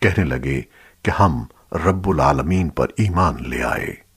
کہنے لگے کہ ہم رب العالمین پر ایمان لے آئے۔